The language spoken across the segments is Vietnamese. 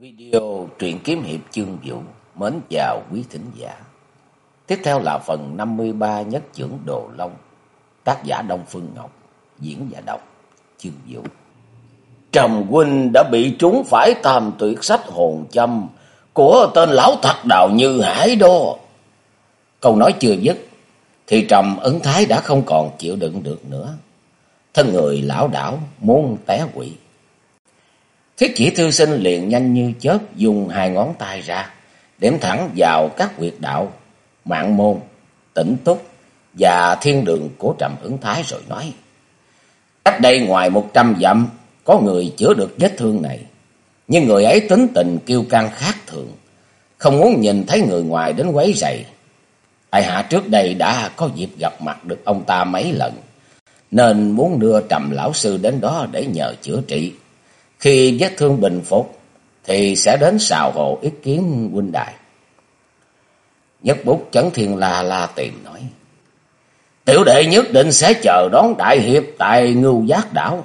Video truyện kiếm hiệp chương vũ mến chào quý thính giả. Tiếp theo là phần 53 nhất trưởng Đồ Long, tác giả Đông Phương Ngọc, diễn giả đọc chương vũ. Trầm huynh đã bị trúng phải tam tuyệt sách hồn châm của tên lão thật đạo Như Hải đô. Câu nói chưa dứt thì Trầm ấn thái đã không còn chịu đựng được nữa. Thân người lão đảo muốn té quỵ. Thiết chỉ thư sinh liền nhanh như chớp dùng hai ngón tay ra, điểm thẳng vào các quyệt đạo, mạng môn, tỉnh túc và thiên đường của trầm ứng thái rồi nói. Cách đây ngoài một trăm dặm, có người chữa được vết thương này. Nhưng người ấy tính tình kiêu căng khác thường, không muốn nhìn thấy người ngoài đến quấy rầy. Ai hạ trước đây đã có dịp gặp mặt được ông ta mấy lần, nên muốn đưa trầm lão sư đến đó để nhờ chữa trị. Khi vết thương bình phục thì sẽ đến xào hộ ý kiến huynh đại. Nhất bút chấn thiên la la tìm nói. Tiểu đệ nhất định sẽ chờ đón đại hiệp tại ngưu giác đảo.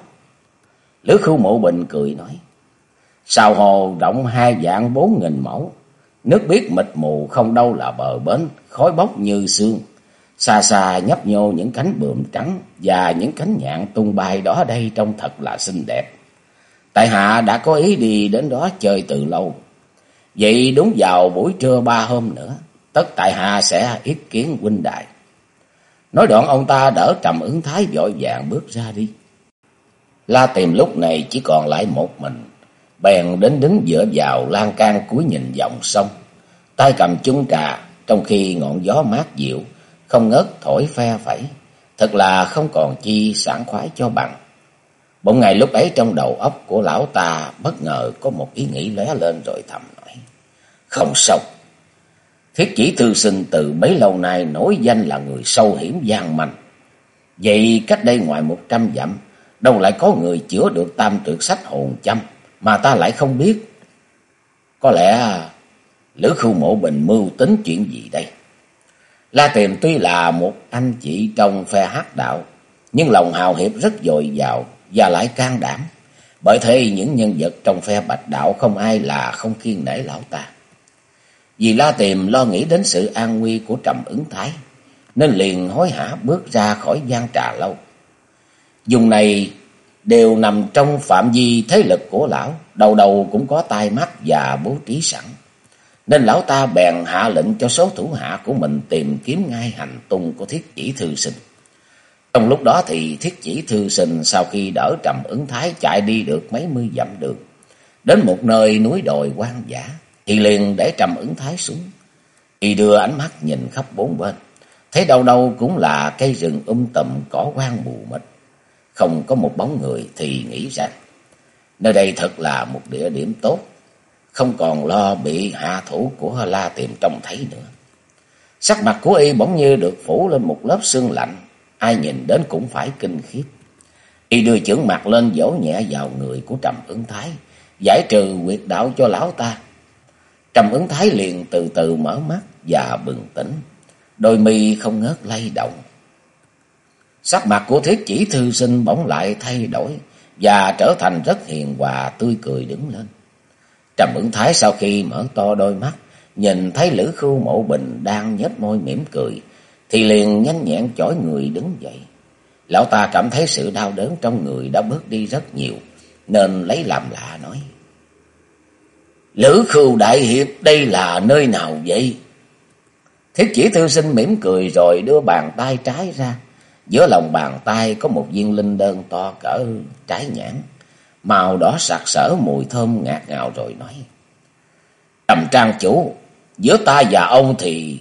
Lữ khu mộ bình cười nói. Xào hồ rộng hai dạng bốn nghìn mẫu. Nước biết mịt mù không đâu là bờ bến, khói bốc như xương. Xa xa nhấp nhô những cánh bướm trắng và những cánh nhạn tung bay đó đây trông thật là xinh đẹp. Tại hạ đã có ý đi đến đó chơi từ lâu. Vậy đúng vào buổi trưa ba hôm nữa, tất tại hạ sẽ ý kiến huynh đại. Nói đoạn ông ta đỡ trầm ứng thái vội vàng bước ra đi. La tìm lúc này chỉ còn lại một mình, bèn đến đứng dựa vào lan can cuối nhìn dòng sông. Tay cầm chung trà, trong khi ngọn gió mát dịu, không ngớt thổi phe phẩy. Thật là không còn chi sảng khoái cho bằng. Bỗng ngày lúc ấy trong đầu óc của lão ta bất ngờ có một ý nghĩ lóe lên rồi thầm nói. Không xong. Thiết chỉ thư sinh từ bấy lâu nay nổi danh là người sâu hiểm gian manh. Vậy cách đây ngoài một trăm dặm, đâu lại có người chữa được tam tuyệt sách hồn châm mà ta lại không biết. Có lẽ Lữ Khu Mộ Bình mưu tính chuyện gì đây? La Tiềm tuy là một anh chị trong phe hát đạo, nhưng lòng hào hiệp rất dồi dào, và lại can đảm. Bởi thế những nhân vật trong phe bạch đạo không ai là không kiên nể lão ta. Vì La Tiềm lo nghĩ đến sự an nguy của Trầm ứng thái, nên liền hối hả bước ra khỏi gian trà lâu. Dùng này đều nằm trong phạm vi thế lực của lão, đầu đầu cũng có tai mắt và bố trí sẵn. Nên lão ta bèn hạ lệnh cho số thủ hạ của mình tìm kiếm ngay hành tung của thiết chỉ thư sinh. Trong lúc đó thì thiết chỉ thư sinh sau khi đỡ trầm ứng thái chạy đi được mấy mươi dặm đường. Đến một nơi núi đồi quan giả thì liền để trầm ứng thái xuống. Y đưa ánh mắt nhìn khắp bốn bên. Thấy đâu đâu cũng là cây rừng um tùm cỏ quang mù mịt. Không có một bóng người thì nghĩ rằng nơi đây thật là một địa điểm tốt. Không còn lo bị hạ thủ của La tìm trông thấy nữa. Sắc mặt của y bỗng như được phủ lên một lớp sương lạnh ai nhìn đến cũng phải kinh khiếp. Y đưa chưởng mặt lên vỗ nhẹ vào người của Trầm ứng thái, giải trừ quyệt đạo cho lão ta. Trầm ứng thái liền từ từ mở mắt và bừng tỉnh, đôi mi không ngớt lay động. Sắc mặt của thiết chỉ thư sinh bỗng lại thay đổi và trở thành rất hiền hòa tươi cười đứng lên. Trầm ứng thái sau khi mở to đôi mắt, nhìn thấy Lữ Khưu Mộ Bình đang nhếch môi mỉm cười, thì liền nhanh nhẹn chổi người đứng dậy. Lão ta cảm thấy sự đau đớn trong người đã bớt đi rất nhiều, nên lấy làm lạ nói. Lữ khưu đại hiệp đây là nơi nào vậy? Thiết chỉ thư sinh mỉm cười rồi đưa bàn tay trái ra. Giữa lòng bàn tay có một viên linh đơn to cỡ trái nhãn. Màu đỏ sặc sỡ mùi thơm ngạt ngào rồi nói. Trầm trang chủ, giữa ta và ông thì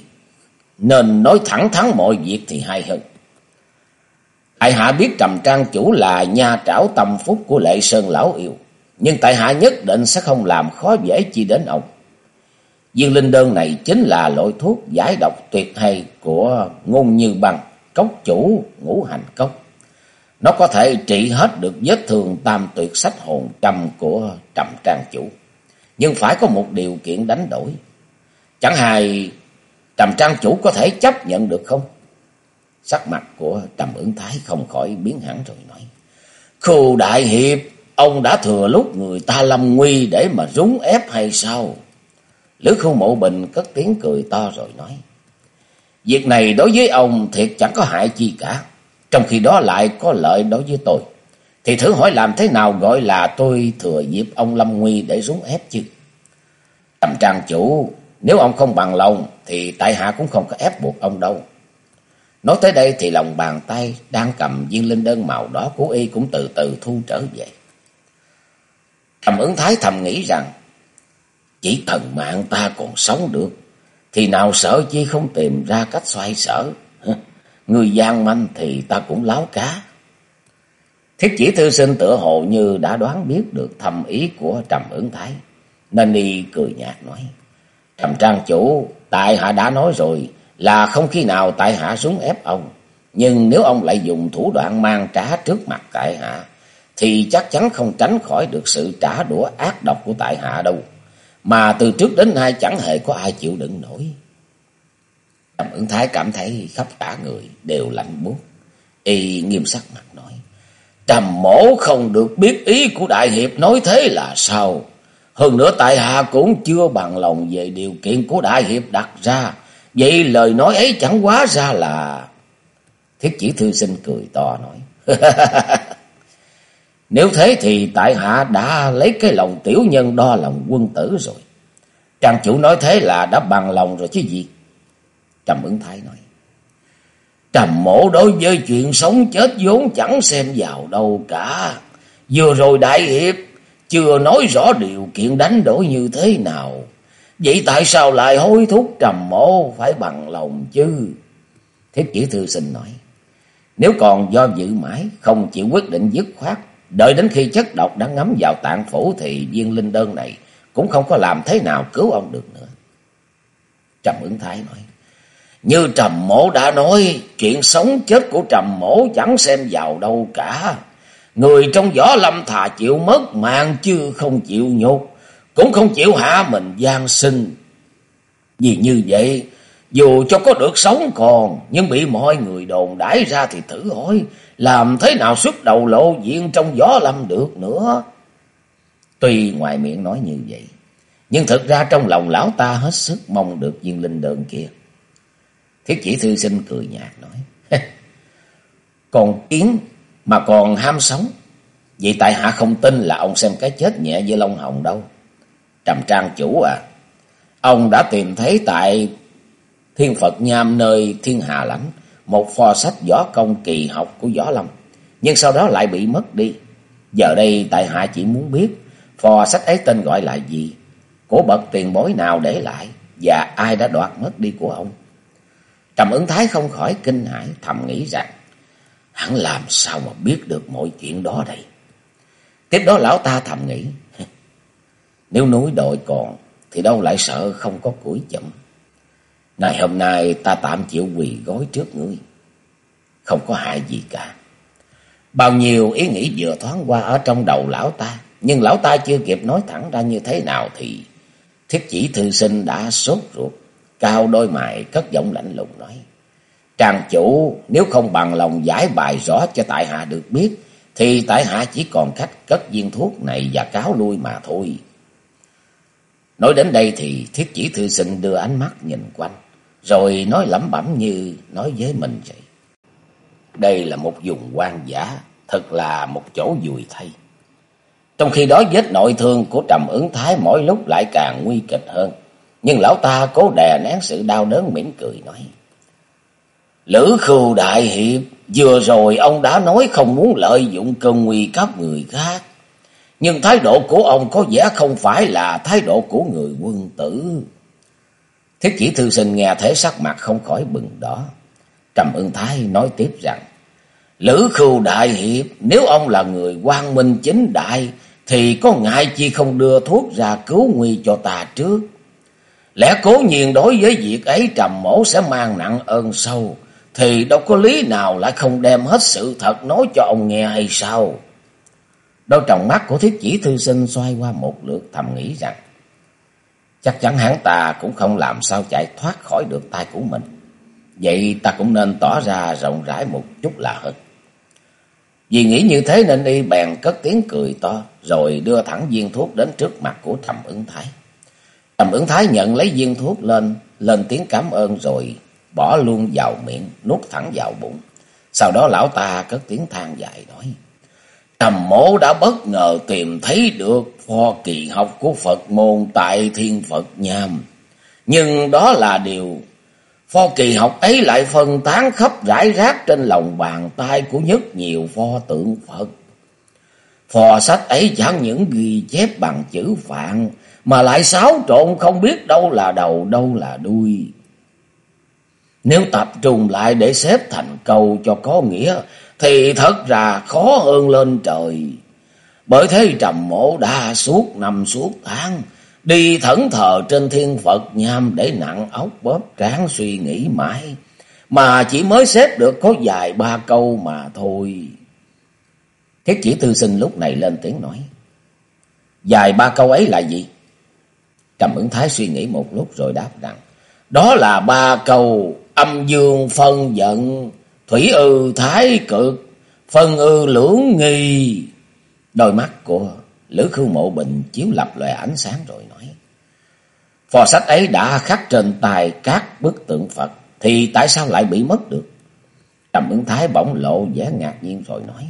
nên nói thẳng thắn mọi việc thì hay hơn. Tại hạ biết Trầm Trang Chủ là nha trảo tâm phúc của Lệ Sơn Lão Yêu, nhưng tại hạ nhất định sẽ không làm khó dễ chi đến ông. Viên linh đơn này chính là loại thuốc giải độc tuyệt hay của ngôn như bằng cốc chủ ngũ hành cốc. Nó có thể trị hết được vết thương tam tuyệt sách hồn trăm của Trầm Trang Chủ. Nhưng phải có một điều kiện đánh đổi. Chẳng hài Trầm trang chủ có thể chấp nhận được không? Sắc mặt của Trầm ứng thái không khỏi biến hẳn rồi nói. Khu đại hiệp, ông đã thừa lúc người ta lâm nguy để mà rúng ép hay sao? Lữ khu mộ bình cất tiếng cười to rồi nói. Việc này đối với ông thiệt chẳng có hại chi cả. Trong khi đó lại có lợi đối với tôi. Thì thử hỏi làm thế nào gọi là tôi thừa dịp ông lâm nguy để rúng ép chứ? Trầm trang chủ, nếu ông không bằng lòng thì tại hạ cũng không có ép buộc ông đâu. Nói tới đây thì lòng bàn tay đang cầm viên linh đơn màu đó của y cũng từ từ thu trở về. Trầm ứng thái thầm nghĩ rằng, chỉ thần mạng ta còn sống được, thì nào sợ chi không tìm ra cách xoay sở. Người gian manh thì ta cũng láo cá. Thiết chỉ thư sinh tựa hồ như đã đoán biết được thầm ý của Trầm ứng thái, nên y cười nhạt nói. Trầm trang chủ, tại hạ đã nói rồi, là không khi nào tại hạ xuống ép ông. Nhưng nếu ông lại dùng thủ đoạn mang trả trước mặt tại hạ, thì chắc chắn không tránh khỏi được sự trả đũa ác độc của tại hạ đâu. Mà từ trước đến nay chẳng hề có ai chịu đựng nổi. Trầm ứng thái cảm thấy khắp cả người đều lạnh buốt. Y nghiêm sắc mặt nói. Trầm mổ không được biết ý của Đại Hiệp nói thế là sao? Hơn nữa tại hạ cũng chưa bằng lòng về điều kiện của Đại Hiệp đặt ra. Vậy lời nói ấy chẳng quá ra là... Thiết chỉ thư sinh cười to nói. Nếu thế thì tại hạ đã lấy cái lòng tiểu nhân đo lòng quân tử rồi. Trang chủ nói thế là đã bằng lòng rồi chứ gì. Trầm ứng thái nói. Trầm mổ đối với chuyện sống chết vốn chẳng xem vào đâu cả. Vừa rồi đại hiệp chưa nói rõ điều kiện đánh đổi như thế nào. Vậy tại sao lại hối thúc trầm mộ phải bằng lòng chứ? Thiết chỉ thư sinh nói. Nếu còn do dự mãi, không chịu quyết định dứt khoát, đợi đến khi chất độc đã ngấm vào tạng phủ thì viên linh đơn này cũng không có làm thế nào cứu ông được nữa. Trầm ứng thái nói. Như trầm mổ đã nói, chuyện sống chết của trầm mổ chẳng xem vào đâu cả. Người trong võ lâm thà chịu mất mạng chứ không chịu nhục cũng không chịu hạ mình gian sinh. Vì như vậy, dù cho có được sống còn, nhưng bị mọi người đồn đãi ra thì thử hỏi, làm thế nào xuất đầu lộ diện trong gió lâm được nữa. Tuy ngoài miệng nói như vậy, nhưng thực ra trong lòng lão ta hết sức mong được viên linh đơn kia. Thiết chỉ thư sinh cười nhạt nói, còn kiến mà còn ham sống, vậy tại hạ không tin là ông xem cái chết nhẹ với long hồng đâu. Trầm trang chủ à, ông đã tìm thấy tại Thiên Phật Nham nơi Thiên Hà Lãnh một pho sách võ công kỳ học của Võ Lâm, nhưng sau đó lại bị mất đi. Giờ đây tại hạ chỉ muốn biết pho sách ấy tên gọi là gì, của bậc tiền bối nào để lại và ai đã đoạt mất đi của ông. Trầm ứng thái không khỏi kinh hãi thầm nghĩ rằng hắn làm sao mà biết được mọi chuyện đó đây. Tiếp đó lão ta thầm nghĩ, nếu núi đội còn, thì đâu lại sợ không có củi chậm. Này hôm nay ta tạm chịu quỳ gối trước ngươi. Không có hại gì cả. Bao nhiêu ý nghĩ vừa thoáng qua ở trong đầu lão ta. Nhưng lão ta chưa kịp nói thẳng ra như thế nào thì thiết chỉ thư sinh đã sốt ruột. Cao đôi mày cất giọng lạnh lùng nói. Tràng chủ nếu không bằng lòng giải bài rõ cho tại hạ được biết. Thì tại hạ chỉ còn cách cất viên thuốc này và cáo lui mà thôi. Nói đến đây thì thiết chỉ thư sinh đưa ánh mắt nhìn quanh, rồi nói lẩm bẩm như nói với mình vậy. Đây là một vùng quan giả, thật là một chỗ dùi thay. Trong khi đó vết nội thương của Trầm ứng thái mỗi lúc lại càng nguy kịch hơn. Nhưng lão ta cố đè nén sự đau đớn mỉm cười nói. Lữ khưu đại hiệp, vừa rồi ông đã nói không muốn lợi dụng cơn nguy cấp người khác. Nhưng thái độ của ông có vẻ không phải là thái độ của người quân tử. Thiết chỉ thư sinh nghe thế sắc mặt không khỏi bừng đỏ. Trầm ưng thái nói tiếp rằng, Lữ khưu đại hiệp, nếu ông là người quang minh chính đại, thì có ngại chi không đưa thuốc ra cứu nguy cho ta trước. Lẽ cố nhiên đối với việc ấy trầm mổ sẽ mang nặng ơn sâu, thì đâu có lý nào lại không đem hết sự thật nói cho ông nghe hay sao? Đôi tròng mắt của thiết chỉ thư sinh xoay qua một lượt thầm nghĩ rằng chắc chắn hắn ta cũng không làm sao chạy thoát khỏi được tay của mình. Vậy ta cũng nên tỏ ra rộng rãi một chút là hơn. Vì nghĩ như thế nên y bèn cất tiếng cười to, rồi đưa thẳng viên thuốc đến trước mặt của Trầm ứng thái. Trầm ứng thái nhận lấy viên thuốc lên, lên tiếng cảm ơn rồi bỏ luôn vào miệng, nuốt thẳng vào bụng. Sau đó lão ta cất tiếng than dài nói. Trầm mổ đã bất ngờ tìm thấy được pho kỳ học của Phật môn tại thiên Phật Nham. Nhưng đó là điều pho kỳ học ấy lại phân tán khắp rải rác trên lòng bàn tay của nhất nhiều pho tượng Phật. Phò sách ấy chẳng những ghi chép bằng chữ phạn mà lại xáo trộn không biết đâu là đầu đâu là đuôi. Nếu tập trung lại để xếp thành câu cho có nghĩa, thì thật ra khó hơn lên trời. Bởi thế trầm mổ đa suốt năm suốt tháng, đi thẫn thờ trên thiên Phật nham để nặng ốc bóp tráng suy nghĩ mãi. Mà chỉ mới xếp được có vài ba câu mà thôi. Thiết chỉ thư sinh lúc này lên tiếng nói. Dài ba câu ấy là gì? Trầm ứng thái suy nghĩ một lúc rồi đáp rằng. Đó là ba câu âm dương phân giận, thủy ư thái cực, phân ư lưỡng nghi. Đôi mắt của Lữ Khưu Mộ Bình chiếu lập loè ánh sáng rồi nói. Phò sách ấy đã khắc trên tài các bức tượng Phật, thì tại sao lại bị mất được? Trầm ứng thái bỗng lộ vẻ ngạc nhiên rồi nói.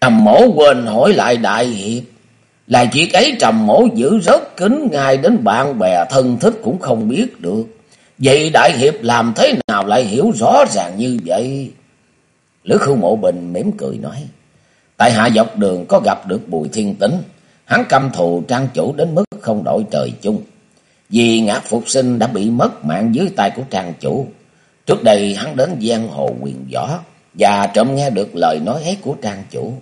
Trầm mổ quên hỏi lại đại hiệp. Là chuyện ấy trầm mổ giữ rất kín ngay đến bạn bè thân thích cũng không biết được. Vậy đại hiệp làm thế nào lại hiểu rõ ràng như vậy? Lữ khưu mộ bình mỉm cười nói. Tại hạ dọc đường có gặp được bùi thiên tính. Hắn căm thù trang chủ đến mức không đổi trời chung. Vì ngã phục sinh đã bị mất mạng dưới tay của trang chủ. Trước đây hắn đến giang hồ quyền võ và trộm nghe được lời nói ấy của trang chủ.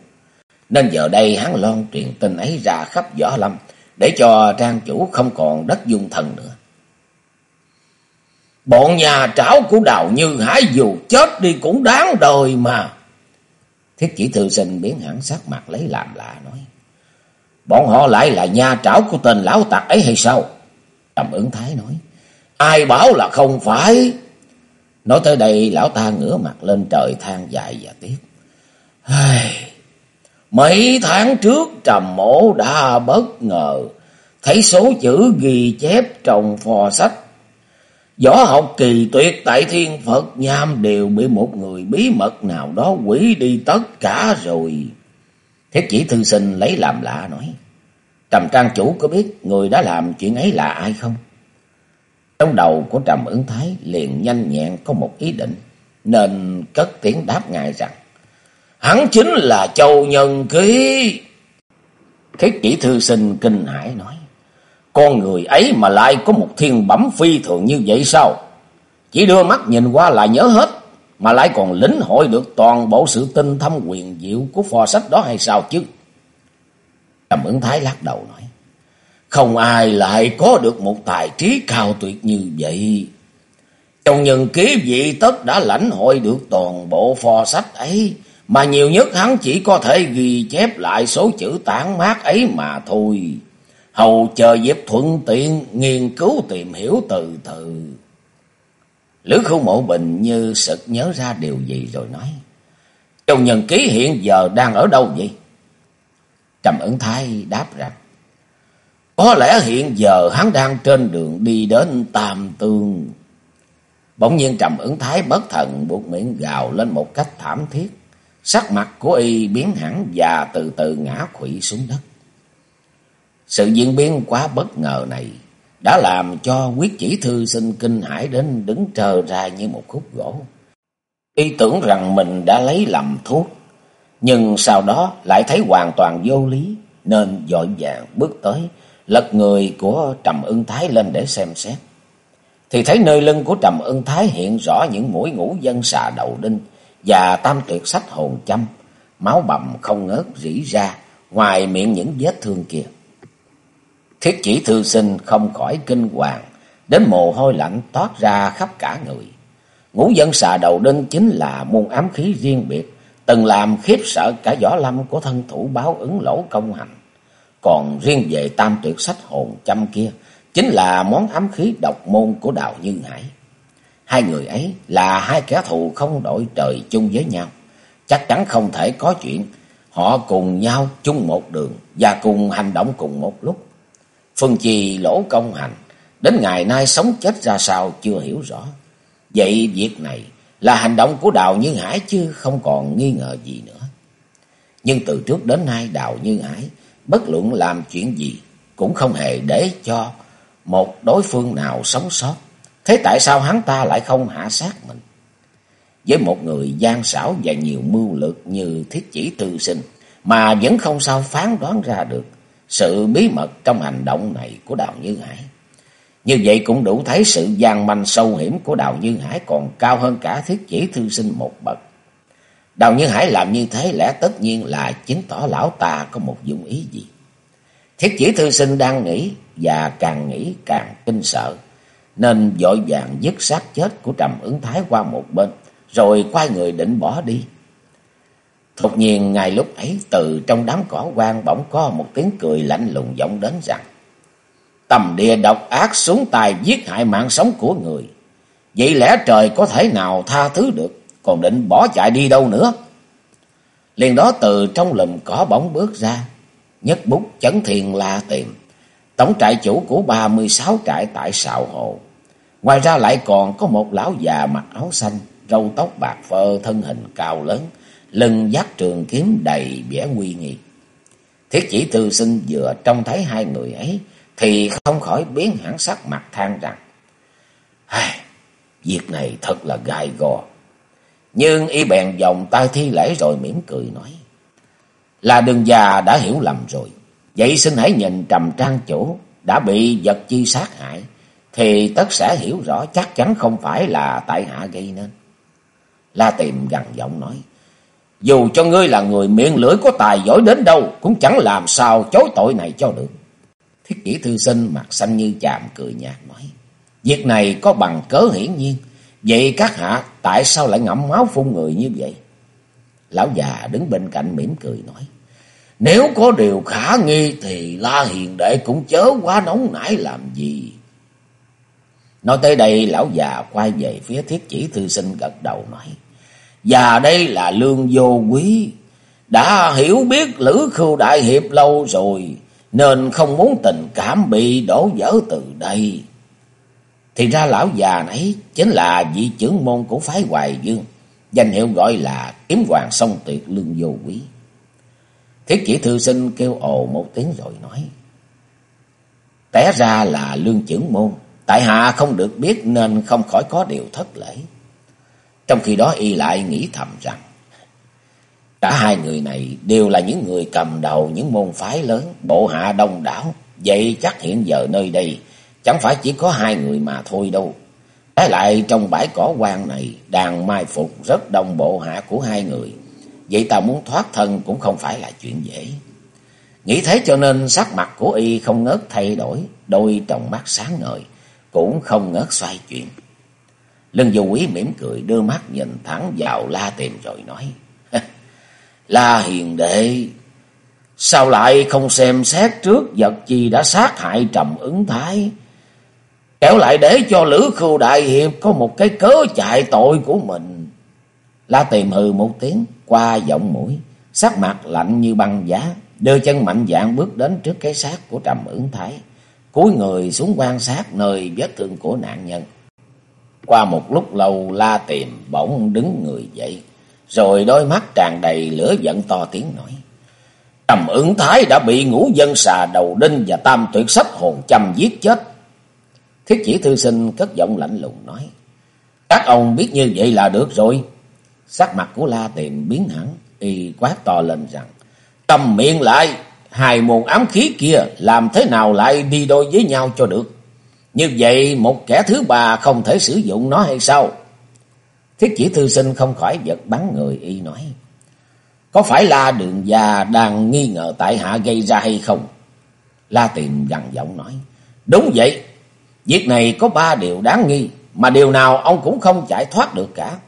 Nên giờ đây hắn loan truyền tin ấy ra khắp võ lâm để cho trang chủ không còn đất dung thần nữa. Bọn nhà trảo của đào như hải dù chết đi cũng đáng đời mà. Thiết chỉ thư sinh biến hẳn sắc mặt lấy làm lạ nói. Bọn họ lại là nhà trảo của tên lão tặc ấy hay sao? Trầm ứng thái nói. Ai bảo là không phải? Nói tới đây, lão ta ngửa mặt lên trời than dài và tiếc. Mấy tháng trước trầm mổ đã bất ngờ, thấy số chữ ghi chép trong phò sách Võ học kỳ tuyệt tại thiên Phật, Nham đều bị một người bí mật nào đó quỷ đi tất cả rồi. Thiết chỉ thư sinh lấy làm lạ nói. Trầm trang chủ có biết người đã làm chuyện ấy là ai không? Trong đầu của Trầm ứng thái liền nhanh nhẹn có một ý định. Nên cất tiếng đáp ngài rằng. Hắn chính là Châu Nhân Ký. Thiết chỉ thư sinh kinh hãi nói. Con người ấy mà lại có một thiên bẩm phi thường như vậy sao? Chỉ đưa mắt nhìn qua là nhớ hết, mà lại còn lĩnh hội được toàn bộ sự tinh thâm quyền diệu của phò sách đó hay sao chứ? Trầm ứng thái lắc đầu nói, không ai lại có được một tài trí cao tuyệt như vậy. Trong nhân ký vị tất đã lãnh hội được toàn bộ phò sách ấy, mà nhiều nhất hắn chỉ có thể ghi chép lại số chữ tản mát ấy mà thôi hầu chờ dịp thuận tiện nghiên cứu tìm hiểu từ từ. Lữ khu mộ bình như sực nhớ ra điều gì rồi nói. Châu Nhân Ký hiện giờ đang ở đâu vậy? Trầm ứng thái đáp rằng. Có lẽ hiện giờ hắn đang trên đường đi đến Tam Tương. Bỗng nhiên trầm ứng thái bất thần buộc miệng gào lên một cách thảm thiết. Sắc mặt của y biến hẳn và từ từ ngã quỵ xuống đất. Sự diễn biến quá bất ngờ này đã làm cho quyết chỉ thư sinh kinh hãi đến đứng trờ ra như một khúc gỗ. Y tưởng rằng mình đã lấy lầm thuốc, nhưng sau đó lại thấy hoàn toàn vô lý, nên dội vàng bước tới, lật người của Trầm Ưng Thái lên để xem xét. Thì thấy nơi lưng của Trầm Ưng Thái hiện rõ những mũi ngũ dân xà đầu đinh và tam tuyệt sách hồn châm, máu bầm không ngớt rỉ ra ngoài miệng những vết thương kia. Thiết chỉ thư sinh không khỏi kinh hoàng, đến mồ hôi lạnh toát ra khắp cả người. Ngũ dân xà đầu đinh chính là môn ám khí riêng biệt, từng làm khiếp sợ cả võ lâm của thân thủ báo ứng lỗ công hành. Còn riêng về tam tuyệt sách hồn châm kia, chính là món ám khí độc môn của Đào Như Hải. Hai người ấy là hai kẻ thù không đổi trời chung với nhau. chắc chắn không thể có chuyện họ cùng nhau chung một đường và cùng hành động cùng một lúc. Phương Trì lỗ công hành, đến ngày nay sống chết ra sao chưa hiểu rõ. Vậy việc này là hành động của Đào Như Hải chứ không còn nghi ngờ gì nữa. Nhưng từ trước đến nay Đào Như Hải bất luận làm chuyện gì cũng không hề để cho một đối phương nào sống sót. Thế tại sao hắn ta lại không hạ sát mình? Với một người gian xảo và nhiều mưu lược như thiết chỉ tư sinh mà vẫn không sao phán đoán ra được sự bí mật trong hành động này của Đào Như Hải. Như vậy cũng đủ thấy sự gian manh sâu hiểm của Đào Như Hải còn cao hơn cả thiết chỉ thư sinh một bậc. Đào Như Hải làm như thế lẽ tất nhiên là chứng tỏ lão ta có một dụng ý gì. Thiết chỉ thư sinh đang nghĩ và càng nghĩ càng kinh sợ. Nên vội vàng dứt xác chết của Trầm ứng thái qua một bên. Rồi quay người định bỏ đi. Thục nhiên ngay lúc ấy từ trong đám cỏ quang bỗng có một tiếng cười lạnh lùng vọng đến rằng. Tầm địa độc ác xuống tài giết hại mạng sống của người. Vậy lẽ trời có thể nào tha thứ được. Còn định bỏ chạy đi đâu nữa. Liền đó từ trong lùm cỏ bỗng bước ra nhất bút chấn thiền la tìm, tổng trại chủ của ba mươi sáu trại tại Sào Hồ. Ngoài ra lại còn có một lão già mặc áo xanh, râu tóc bạc phơ, thân hình cao lớn, lưng dắt trường kiếm đầy vẻ nguy nghi. Thiết chỉ tư sinh vừa trông thấy hai người ấy, thì không khỏi biến hẳn sắc mặt than rằng, Ai, việc này thật là gai gò. Nhưng y bèn vòng tay thi lễ rồi mỉm cười nói, là đường già đã hiểu lầm rồi. Vậy xin hãy nhìn trầm trang chủ đã bị vật chi sát hại. Thì tất sẽ hiểu rõ chắc chắn không phải là tại hạ gây nên. La tìm gần giọng nói. Dù cho ngươi là người miệng lưỡi có tài giỏi đến đâu, cũng chẳng làm sao chối tội này cho được. Thiết kỷ thư sinh mặt xanh như chàm cười nhạt nói. Việc này có bằng cớ hiển nhiên. Vậy các hạ tại sao lại ngậm máu phun người như vậy? Lão già đứng bên cạnh mỉm cười nói. Nếu có điều khả nghi thì La Hiền Đệ cũng chớ quá nóng nảy làm gì. Nói tới đây, lão già quay về phía thiết chỉ thư sinh gật đầu nói. Và đây là lương vô quý. Đã hiểu biết Lữ Khưu Đại Hiệp lâu rồi. Nên không muốn tình cảm bị đổ vỡ từ đây. Thì ra lão già nấy chính là vị trưởng môn của phái Hoài Dương. Danh hiệu gọi là kiếm hoàng song tuyệt lương vô quý. Thiết chỉ thư sinh kêu ồ một tiếng rồi nói. Té ra là lương trưởng môn. Tại hạ không được biết nên không khỏi có điều thất lễ. Trong khi đó y lại nghĩ thầm rằng. Cả hai người này đều là những người cầm đầu những môn phái lớn, bộ hạ đông đảo. Vậy chắc hiện giờ nơi đây chẳng phải chỉ có hai người mà thôi đâu. Trái lại trong bãi cỏ quan này đang mai phục rất đông bộ hạ của hai người. Vậy ta muốn thoát thân cũng không phải là chuyện dễ. Nghĩ thế cho nên sắc mặt của y không ngớt thay đổi, đôi tròng mắt sáng ngời, cũng không ngớt xoay chuyển. Lưng vô quý mỉm cười đưa mắt nhìn thẳng vào la tìm rồi nói. La hiền đệ, sao lại không xem xét trước vật chi đã sát hại trầm ứng thái? Kéo lại để cho Lữ Khưu Đại Hiệp có một cái cớ chạy tội của mình. La tìm hừ một tiếng qua giọng mũi, sắc mặt lạnh như băng giá, đưa chân mạnh dạn bước đến trước cái xác của Trầm ứng thái, cúi người xuống quan sát nơi vết thương của nạn nhân. Qua một lúc lâu la tìm bỗng đứng người dậy, rồi đôi mắt tràn đầy lửa giận to tiếng nói. Trầm ứng thái đã bị ngũ dân xà đầu đinh và tam tuyệt sách hồn châm giết chết. Thiết chỉ thư sinh cất giọng lạnh lùng nói. Các ông biết như vậy là được rồi. Sắc mặt của La tìm biến hẳn, y quát to lên rằng, cầm miệng lại, hai môn ám khí kia làm thế nào lại đi đôi với nhau cho được. Như vậy một kẻ thứ ba không thể sử dụng nó hay sao? Thiết chỉ thư sinh không khỏi giật bắn người y nói. Có phải là đường già đang nghi ngờ tại hạ gây ra hay không? La tìm gằn giọng nói. Đúng vậy, việc này có ba điều đáng nghi, mà điều nào ông cũng không giải thoát được cả.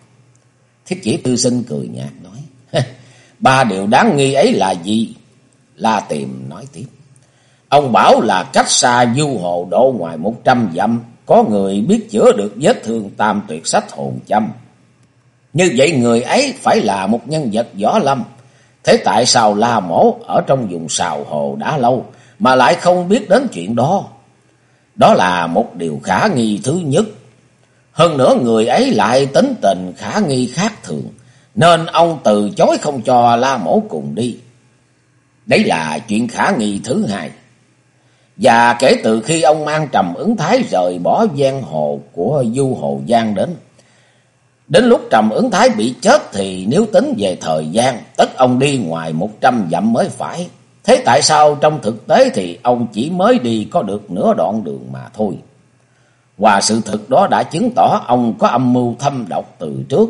Thiết chỉ tư sinh cười nhạt nói. Ba điều đáng nghi ấy là gì? La tìm nói tiếp. Ông bảo là cách xa du hồ độ ngoài một trăm dặm. Có người biết chữa được vết thương tam tuyệt sách hồn châm. Như vậy người ấy phải là một nhân vật võ lâm. Thế tại sao La Mổ ở trong vùng sào hồ đã lâu mà lại không biết đến chuyện đó? Đó là một điều khả nghi thứ nhất. Hơn nữa người ấy lại tính tình khả nghi khác thường, nên ông từ chối không cho La Mổ cùng đi. Đấy là chuyện khả nghi thứ hai. Và kể từ khi ông mang trầm ứng thái rời bỏ giang hồ của Du Hồ Giang đến, Đến lúc Trầm ứng thái bị chết thì nếu tính về thời gian, tất ông đi ngoài một trăm dặm mới phải. Thế tại sao trong thực tế thì ông chỉ mới đi có được nửa đoạn đường mà thôi? Và sự thực đó đã chứng tỏ ông có âm mưu thâm độc từ trước.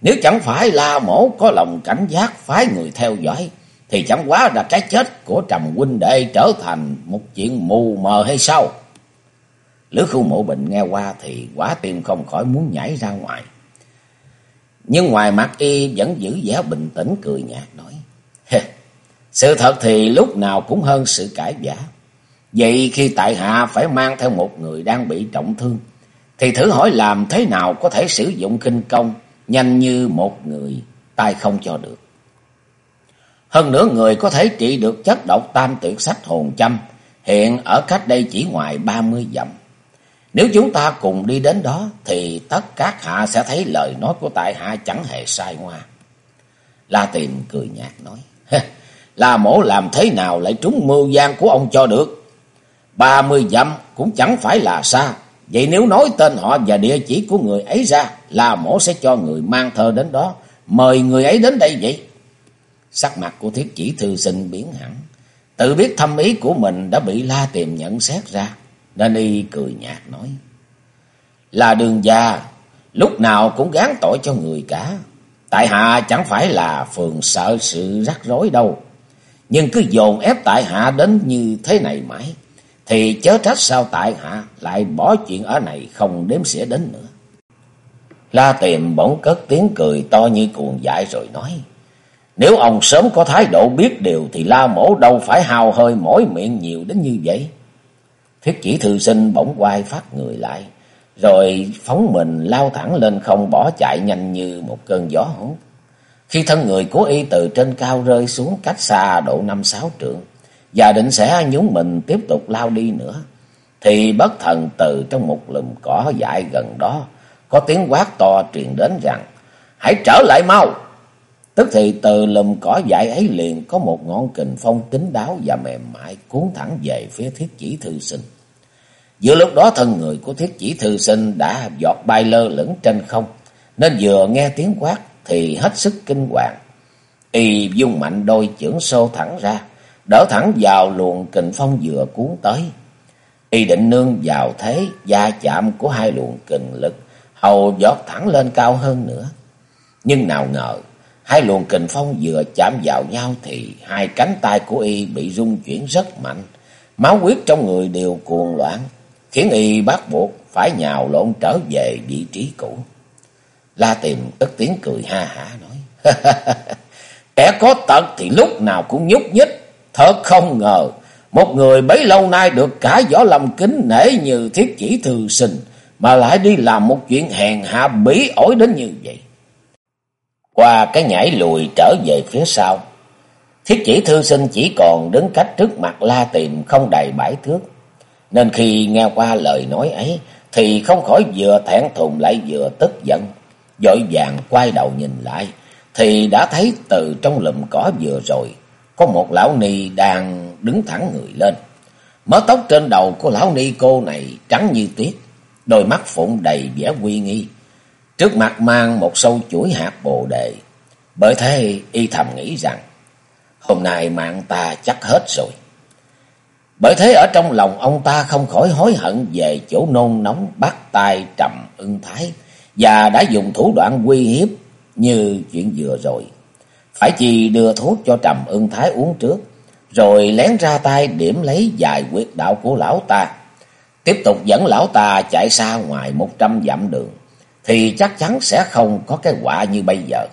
Nếu chẳng phải là mổ có lòng cảnh giác phái người theo dõi, thì chẳng quá là cái chết của Trầm huynh đệ trở thành một chuyện mù mờ hay sao? Lứa khu mộ bệnh nghe qua thì quả tim không khỏi muốn nhảy ra ngoài. Nhưng ngoài mặt y vẫn giữ vẻ bình tĩnh cười nhạt nói. Sự thật thì lúc nào cũng hơn sự cãi giả. Vậy khi tại hạ phải mang theo một người đang bị trọng thương, thì thử hỏi làm thế nào có thể sử dụng kinh công nhanh như một người tay không cho được. Hơn nữa người có thể trị được chất độc tam tuyệt sách hồn châm, hiện ở cách đây chỉ ngoài ba mươi dặm. Nếu chúng ta cùng đi đến đó thì tất các hạ sẽ thấy lời nói của tại hạ chẳng hề sai ngoa. La Tiền cười nhạt nói. La mổ làm thế nào lại trúng mưu gian của ông cho được. Ba mươi dặm cũng chẳng phải là xa. Vậy nếu nói tên họ và địa chỉ của người ấy ra, La mổ sẽ cho người mang thơ đến đó. Mời người ấy đến đây vậy. Sắc mặt của thiết chỉ thư sinh biến hẳn. Tự biết thâm ý của mình đã bị La Tìm nhận xét ra. Nên y cười nhạt nói. Là đường già, lúc nào cũng gán tội cho người cả. Tại hạ chẳng phải là phường sợ sự rắc rối đâu. Nhưng cứ dồn ép tại hạ đến như thế này mãi. Thì chớ trách sao tại hạ lại bỏ chuyện ở này không đếm xỉa đến nữa. La tiệm bỗng cất tiếng cười to như cuồng dại rồi nói. Nếu ông sớm có thái độ biết điều thì la mổ đâu phải hào hơi mỏi miệng nhiều đến như vậy. Thiết chỉ thư sinh bỗng quay phát người lại, rồi phóng mình lao thẳng lên không bỏ chạy nhanh như một cơn gió hốt. Khi thân người của y từ trên cao rơi xuống cách xa độ năm sáu trượng, và định sẽ nhún mình tiếp tục lao đi nữa, thì bất thần từ trong một lùm cỏ dại gần đó, có tiếng quát to truyền đến rằng, hãy trở lại mau! Tức thì từ lùm cỏ dại ấy liền có một ngọn kình phong kín đáo và mềm mại cuốn thẳng về phía thiết chỉ thư sinh. Giữa lúc đó thân người của thiết chỉ thư sinh đã giọt bay lơ lửng trên không, nên vừa nghe tiếng quát thì hết sức kinh hoàng. Y dung mạnh đôi chưởng xô thẳng ra, đỡ thẳng vào luồng kình phong vừa cuốn tới. Y định nương vào thế gia chạm của hai luồng kình lực, hầu giọt thẳng lên cao hơn nữa. Nhưng nào ngờ, hai luồng kình phong vừa chạm vào nhau thì hai cánh tay của y bị rung chuyển rất mạnh, máu huyết trong người đều cuồng loạn, khiến y bắt buộc phải nhào lộn trở về vị trí cũ. La tìm tức tiếng cười ha hả nói, kẻ có tật thì lúc nào cũng nhúc nhích, thật không ngờ, một người bấy lâu nay được cả võ lâm kính nể như thiết chỉ thư sinh, mà lại đi làm một chuyện hèn hạ bí ổi đến như vậy. Qua cái nhảy lùi trở về phía sau, thiết chỉ thư sinh chỉ còn đứng cách trước mặt la tìm không đầy bãi thước. Nên khi nghe qua lời nói ấy, thì không khỏi vừa thẹn thùng lại vừa tức giận. Dội vàng quay đầu nhìn lại, thì đã thấy từ trong lùm cỏ vừa rồi, có một lão ni đang đứng thẳng người lên. Mớ tóc trên đầu của lão ni cô này trắng như tuyết, đôi mắt phụng đầy vẻ uy nghi. Trước mặt mang một sâu chuỗi hạt bồ đề. Bởi thế y thầm nghĩ rằng, hôm nay mạng ta chắc hết rồi. Bởi thế ở trong lòng ông ta không khỏi hối hận về chỗ nôn nóng bắt tay trầm ưng thái và đã dùng thủ đoạn uy hiếp như chuyện vừa rồi. Phải chỉ đưa thuốc cho trầm ưng thái uống trước, rồi lén ra tay điểm lấy vài quyết đạo của lão ta. Tiếp tục dẫn lão ta chạy xa ngoài một trăm dặm đường, thì chắc chắn sẽ không có cái quả như bây giờ.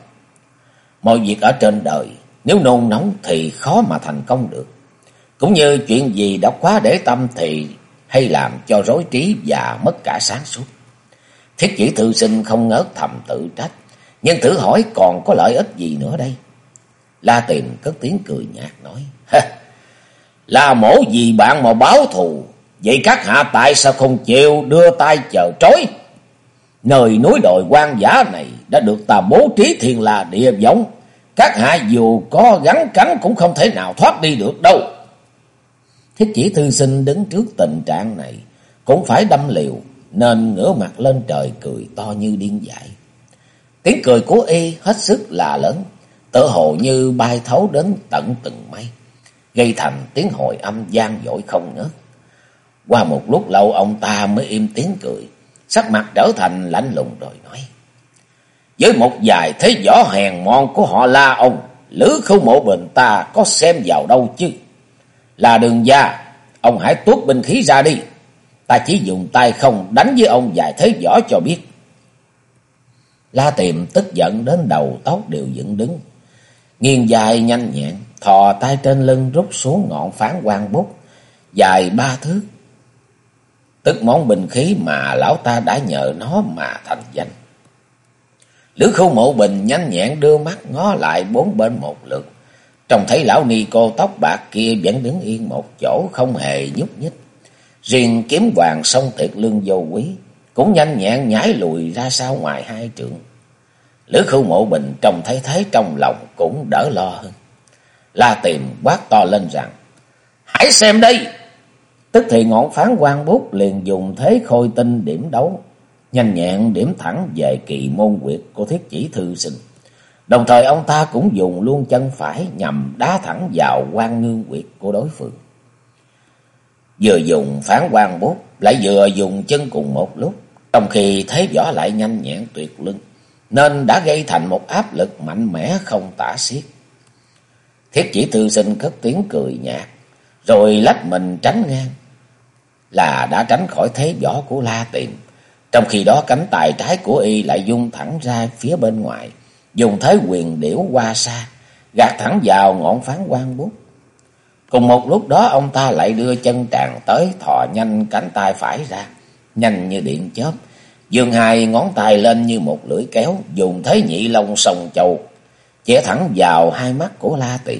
Mọi việc ở trên đời, nếu nôn nóng thì khó mà thành công được. Cũng như chuyện gì đã quá để tâm thì hay làm cho rối trí và mất cả sáng suốt. Thiết chỉ thư sinh không ngớt thầm tự trách Nhưng thử hỏi còn có lợi ích gì nữa đây? La tìm cất tiếng cười nhạt nói. Là mổ gì bạn mà báo thù. Vậy các hạ tại sao không chịu đưa tay chờ trói? Nơi núi đồi quan giả này đã được ta bố trí thiền là địa giống. Các hạ dù có gắn cắn cũng không thể nào thoát đi được đâu. Thiết chỉ thư sinh đứng trước tình trạng này cũng phải đâm liều nên ngửa mặt lên trời cười to như điên dại. Tiếng cười của y hết sức là lớn, tự hồ như bay thấu đến tận từng mây, gây thành tiếng hồi âm gian dội không ngớt. Qua một lúc lâu ông ta mới im tiếng cười, sắc mặt trở thành lạnh lùng rồi nói. Với một vài thế võ hèn mọn của họ la ông, lữ khâu mộ bình ta có xem vào đâu chứ. Là đường gia, ông hãy tuốt binh khí ra đi. Ta chỉ dùng tay không đánh với ông vài thế võ cho biết. La tiệm tức giận đến đầu tóc đều dựng đứng. Nghiêng dài nhanh nhẹn, thò tay trên lưng rút xuống ngọn phán quang bút, dài ba thước. Tức món bình khí mà lão ta đã nhờ nó mà thành danh. Lữ khâu mộ bình nhanh nhẹn đưa mắt ngó lại bốn bên một lượt. Trông thấy lão ni cô tóc bạc kia vẫn đứng yên một chỗ không hề nhúc nhích. Riêng kiếm hoàng sông tiệt lương vô quý cũng nhanh nhẹn nhảy lùi ra sau ngoài hai trượng. Lữ khâu mộ bình trông thấy thế trong lòng cũng đỡ lo hơn. La tìm quát to lên rằng, hãy xem đây! Tức thì ngọn phán quan bút liền dùng thế khôi tinh điểm đấu, nhanh nhẹn điểm thẳng về kỳ môn quyệt của thiết chỉ thư sinh. Đồng thời ông ta cũng dùng luôn chân phải nhằm đá thẳng vào quan ngương quyệt của đối phương. Vừa dùng phán quan bút, lại vừa dùng chân cùng một lúc, trong khi thế võ lại nhanh nhẹn tuyệt lưng, nên đã gây thành một áp lực mạnh mẽ không tả xiết. Thiết chỉ thư sinh cất tiếng cười nhạt, rồi lách mình tránh ngang, là đã tránh khỏi thế võ của La Tiệm. Trong khi đó cánh tay trái của y lại dung thẳng ra phía bên ngoài, dùng thế quyền điểu qua xa, gạt thẳng vào ngọn phán quan bút. Cùng một lúc đó ông ta lại đưa chân tràn tới thò nhanh cánh tay phải ra, nhanh như điện chớp, dương hai ngón tay lên như một lưỡi kéo, dùng thế nhị long sòng chầu, chẻ thẳng vào hai mắt của La Tiệm.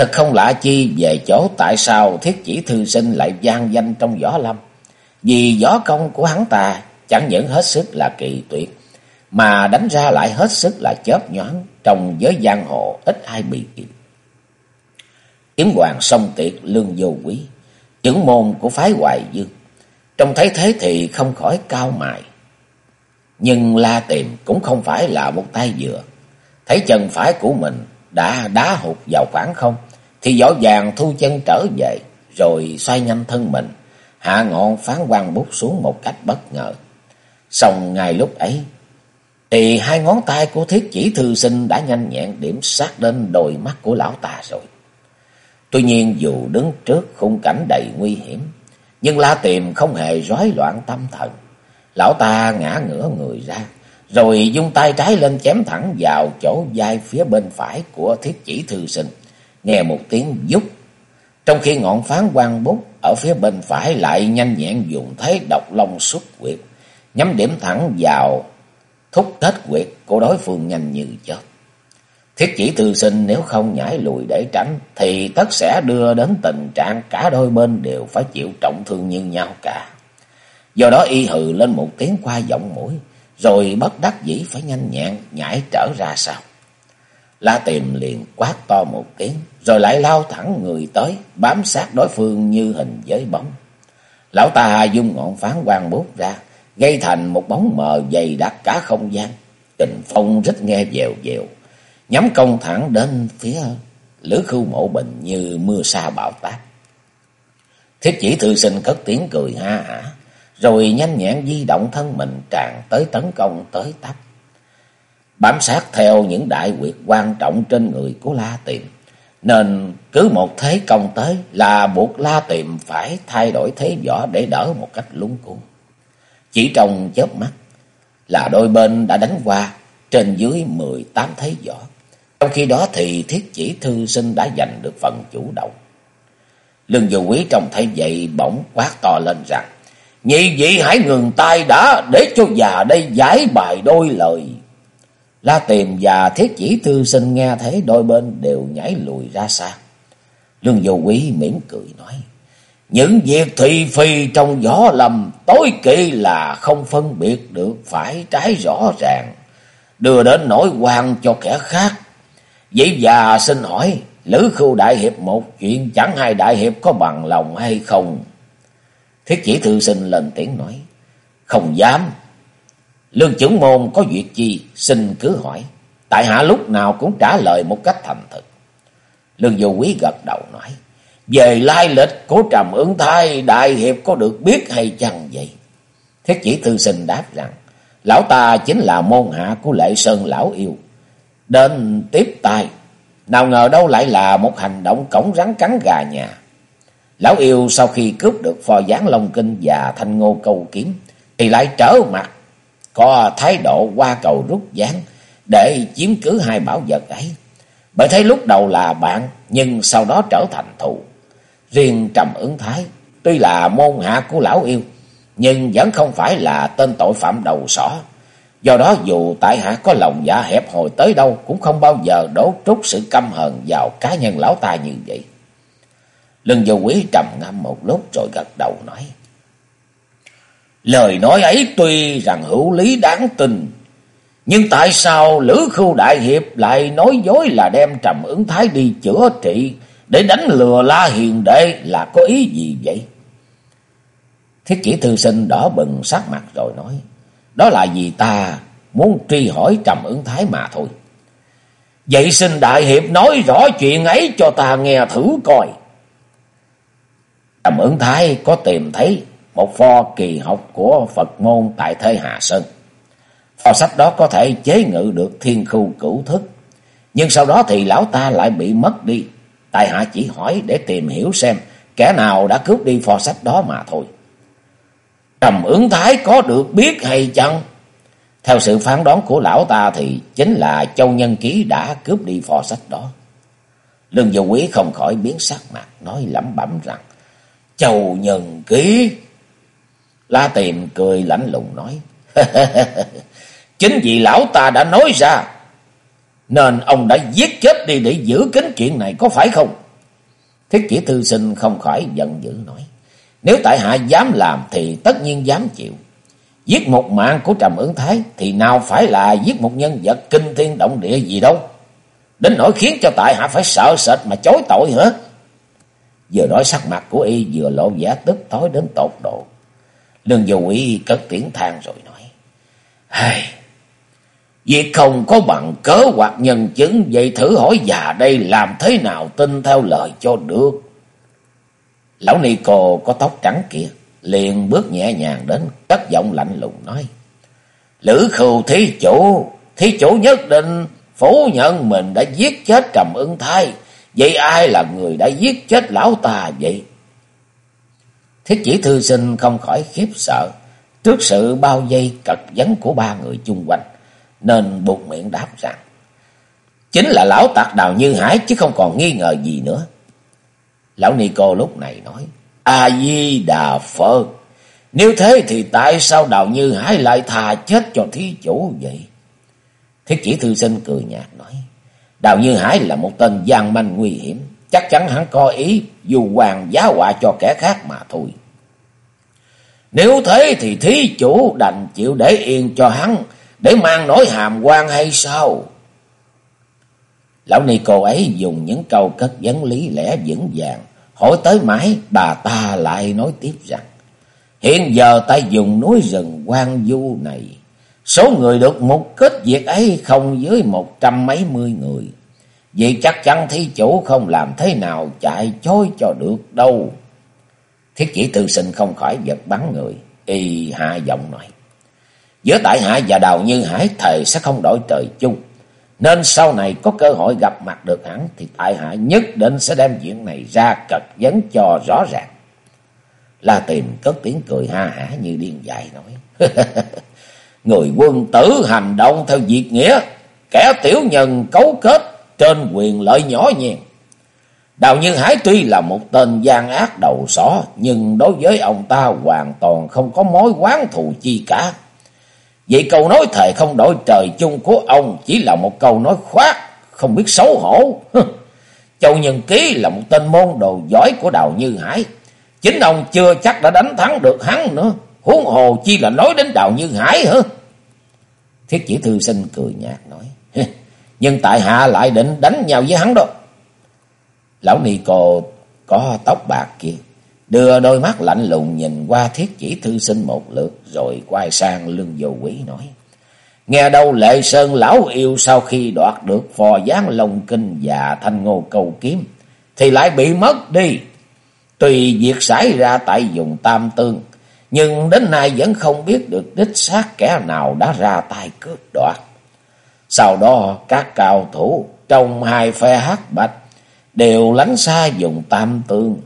Thật không lạ chi về chỗ tại sao thiết chỉ thư sinh lại gian danh trong võ lâm. Vì võ công của hắn ta chẳng những hết sức là kỳ tuyệt, mà đánh ra lại hết sức là chớp nhoáng trong giới giang hồ ít ai bị kịp. Kiếm hoàng sông tiệt lương vô quý, chứng môn của phái hoài dương. Trong thấy thế thì không khỏi cao mài. Nhưng la tìm cũng không phải là một tay dừa. Thấy chân phải của mình đã đá hụt vào khoảng không, thì võ vàng thu chân trở về, rồi xoay nhanh thân mình, hạ ngọn phán quan bút xuống một cách bất ngờ. Xong ngay lúc ấy, thì hai ngón tay của thiết chỉ thư sinh đã nhanh nhẹn điểm sát đến đôi mắt của lão ta rồi. Tuy nhiên dù đứng trước khung cảnh đầy nguy hiểm, nhưng La Tiềm không hề rối loạn tâm thần. Lão ta ngã ngửa người ra, rồi dung tay trái lên chém thẳng vào chỗ vai phía bên phải của thiết chỉ thư sinh. Nghe một tiếng giúp. trong khi ngọn phán quang bút ở phía bên phải lại nhanh nhẹn dùng thế độc long xuất quyệt, nhắm điểm thẳng vào thúc tết quyệt của đối phương nhanh như chớp. Thiết chỉ thư sinh nếu không nhảy lùi để tránh thì tất sẽ đưa đến tình trạng cả đôi bên đều phải chịu trọng thương như nhau cả. Do đó y hừ lên một tiếng qua giọng mũi, rồi bất đắc dĩ phải nhanh nhẹn nhảy trở ra sau. La tìm liền quát to một tiếng, rồi lại lao thẳng người tới, bám sát đối phương như hình với bóng. Lão ta dung ngọn phán quang bút ra, gây thành một bóng mờ dày đặc cả không gian. Kình phong rít nghe dèo dèo, nhắm công thẳng đến phía lữ khu mộ bình như mưa sa bão táp. Thiết chỉ thư sinh cất tiếng cười ha hả, rồi nhanh nhẹn di động thân mình tràn tới tấn công tới tấp. Bám sát theo những đại quyệt quan trọng trên người của La Tiệm, nên cứ một thế công tới là buộc La Tiệm phải thay đổi thế võ để đỡ một cách lúng cuốn. Chỉ trong chớp mắt là đôi bên đã đánh qua trên dưới mười tám thế võ. Trong khi đó thì thiết chỉ thư sinh đã giành được phần chủ động. Lương Dù quý trông thấy vậy bỗng quát to lên rằng, Nhị vị hãy ngừng tay đã để cho già đây giải bài đôi lời. La Tìm và Thiết Chỉ Thư Sinh nghe thấy đôi bên đều nhảy lùi ra xa. Lương Vô Quý mỉm cười nói. Những việc thị phi trong gió lầm tối kỵ là không phân biệt được phải trái rõ ràng. Đưa đến nỗi quan cho kẻ khác. Vậy và xin hỏi, Lữ Khưu Đại Hiệp một chuyện chẳng hai Đại Hiệp có bằng lòng hay không? Thiết chỉ thư sinh lên tiếng nói. Không dám. Lương trưởng môn có việc chi, xin cứ hỏi. Tại hạ lúc nào cũng trả lời một cách thành thực. Lương vô quý gật đầu nói. Về lai lịch của trầm ứng thai, đại hiệp có được biết hay chăng vậy? Thiết chỉ thư sinh đáp rằng, lão ta chính là môn hạ của lệ sơn lão yêu. Đến tiếp tay, nào ngờ đâu lại là một hành động cổng rắn cắn gà nhà. Lão yêu sau khi cướp được phò gián Long Kinh và thanh ngô câu kiếm, thì lại trở mặt, có thái độ qua cầu rút gián để chiếm cứ hai bảo vật ấy. Bởi thấy lúc đầu là bạn, nhưng sau đó trở thành thù. Riêng Trầm ứng Thái, tuy là môn hạ của lão yêu, nhưng vẫn không phải là tên tội phạm đầu sỏ. Do đó dù tại hạ có lòng dạ hẹp hồi tới đâu cũng không bao giờ đổ trút sự căm hờn vào cá nhân lão ta như vậy. Lưng vô quý trầm ngâm một lúc rồi gật đầu nói. Lời nói ấy tuy rằng hữu lý đáng tin, nhưng tại sao Lữ Khưu Đại Hiệp lại nói dối là đem trầm ứng thái đi chữa trị để đánh lừa la hiền đệ là có ý gì vậy? Thiết chỉ thư sinh đỏ bừng sắc mặt rồi nói. Đó là vì ta muốn truy hỏi trầm ứng thái mà thôi. Vậy xin Đại Hiệp nói rõ chuyện ấy cho ta nghe thử coi. Trầm ứng thái có tìm thấy một pho kỳ học của Phật môn tại Thế Hà Sơn. Pho sách đó có thể chế ngự được thiên khu cửu thức. Nhưng sau đó thì lão ta lại bị mất đi. Tại hạ chỉ hỏi để tìm hiểu xem kẻ nào đã cướp đi pho sách đó mà thôi. Trầm ứng thái có được biết hay chăng? Theo sự phán đoán của lão ta thì chính là Châu Nhân Ký đã cướp đi pho sách đó. Lương Vô Quý không khỏi biến sắc mặt, nói lẩm bẩm rằng, Châu Nhân Ký... La Tìm cười lạnh lùng nói, Chính vì lão ta đã nói ra, nên ông đã giết chết đi để giữ kín chuyện này có phải không? Thiết chỉ thư sinh không khỏi giận dữ nói, Nếu tại hạ dám làm thì tất nhiên dám chịu. Giết một mạng của Trầm ứng Thái thì nào phải là giết một nhân vật kinh thiên động địa gì đâu. Đến nỗi khiến cho tại hạ phải sợ sệt mà chối tội hả? Vừa nói sắc mặt của y vừa lộ vẻ tức tối đến tột độ. Lương Vô Quý cất tiếng than rồi nói. Hây, việc không có bằng cớ hoặc nhân chứng, vậy thử hỏi già đây làm thế nào tin theo lời cho được. Lão ni cô có tóc trắng kia, liền bước nhẹ nhàng đến, cất giọng lạnh lùng nói. Lữ khưu thí chủ, thí chủ nhất định phủ nhận mình đã giết chết trầm ưng thai. Vậy ai là người đã giết chết lão ta vậy? Thiết chỉ thư sinh không khỏi khiếp sợ trước sự bao vây cật vấn của ba người chung quanh, nên buộc miệng đáp rằng, chính là lão tạc đào như hải chứ không còn nghi ngờ gì nữa. Lão Ni Cô lúc này nói, A-di-đà Phật, nếu thế thì tại sao đào như hải lại thà chết cho thí chủ vậy? Thiết chỉ thư sinh cười nhạt nói, Đào Như Hải là một tên gian manh nguy hiểm, chắc chắn hắn có ý dù hoàng giá họa cho kẻ khác mà thôi. Nếu thế thì thí chủ đành chịu để yên cho hắn, để mang nỗi hàm quan hay sao? Lão ni cô ấy dùng những câu cất vấn lý lẽ vững vàng, hỏi tới mãi bà ta lại nói tiếp rằng, hiện giờ ta dùng núi rừng quan du này, số người được một kết việc ấy không dưới một trăm mấy mươi người. Vì chắc chắn thí chủ không làm thế nào chạy chối cho được đâu. Thiết chỉ tư sinh không khỏi giật bắn người. Y hạ giọng nói. Giữa tại hạ và đào như hải thề sẽ không đổi trời chung. Nên sau này có cơ hội gặp mặt được hắn thì tại hạ nhất định sẽ đem chuyện này ra cật vấn cho rõ ràng. La tìm cất tiếng cười ha hả như điên dại nói. Người quân tử hành động theo việc nghĩa, kẻ tiểu nhân cấu kết trên quyền lợi nhỏ nhèn Đào Nhân Hải tuy là một tên gian ác đầu sỏ, nhưng đối với ông ta hoàn toàn không có mối quán thù chi cả. Vậy câu nói thề không đổi trời chung của ông chỉ là một câu nói khoác, không biết xấu hổ. Châu Nhân Ký là một tên môn đồ giỏi của Đào Như Hải. Chính ông chưa chắc đã đánh thắng được hắn nữa. Huống hồ chi là nói đến Đào Như Hải hả? Thiết chỉ thư sinh cười nhạt nói. Nhưng tại hạ lại định đánh nhau với hắn đó. Lão Ni Cô có tóc bạc kia. Đưa đôi mắt lạnh lùng nhìn qua thiết chỉ thư sinh một lượt. Rồi quay sang lưng vô quý nói. Nghe đâu lệ sơn lão yêu sau khi đoạt được phò gián lồng kinh và thanh ngô cầu kiếm. Thì lại bị mất đi. Tùy việc xảy ra tại vùng Tam Tương. Nhưng đến nay vẫn không biết được đích xác kẻ nào đã ra tay cướp đoạt. Sau đó các cao thủ trong hai phe hắc bạch đều lánh xa dùng tam tương.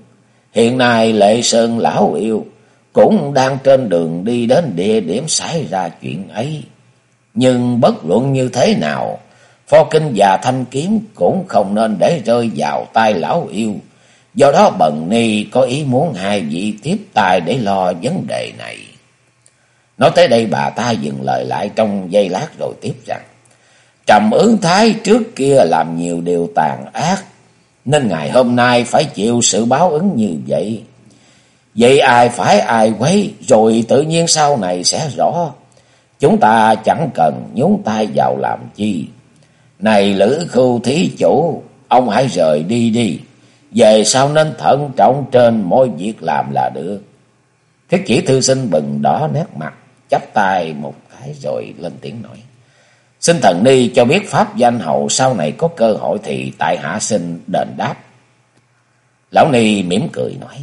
Hiện nay Lệ Sơn Lão Yêu cũng đang trên đường đi đến địa điểm xảy ra chuyện ấy. Nhưng bất luận như thế nào, Phó Kinh và Thanh Kiếm cũng không nên để rơi vào tay Lão Yêu. Do đó Bần Ni có ý muốn hai vị tiếp tài để lo vấn đề này. Nói tới đây bà ta dừng lời lại trong giây lát rồi tiếp rằng. Trầm ứng thái trước kia làm nhiều điều tàn ác, nên ngày hôm nay phải chịu sự báo ứng như vậy. Vậy ai phải ai quấy, rồi tự nhiên sau này sẽ rõ. Chúng ta chẳng cần nhúng tay vào làm chi. Này lữ khu thí chủ, ông hãy rời đi đi. Về sau nên thận trọng trên mỗi việc làm là được. Thiết chỉ thư sinh bừng đỏ nét mặt, chắp tay một cái rồi lên tiếng nói. Xin thần ni cho biết pháp danh hậu sau này có cơ hội thì tại hạ xin đền đáp. Lão ni mỉm cười nói.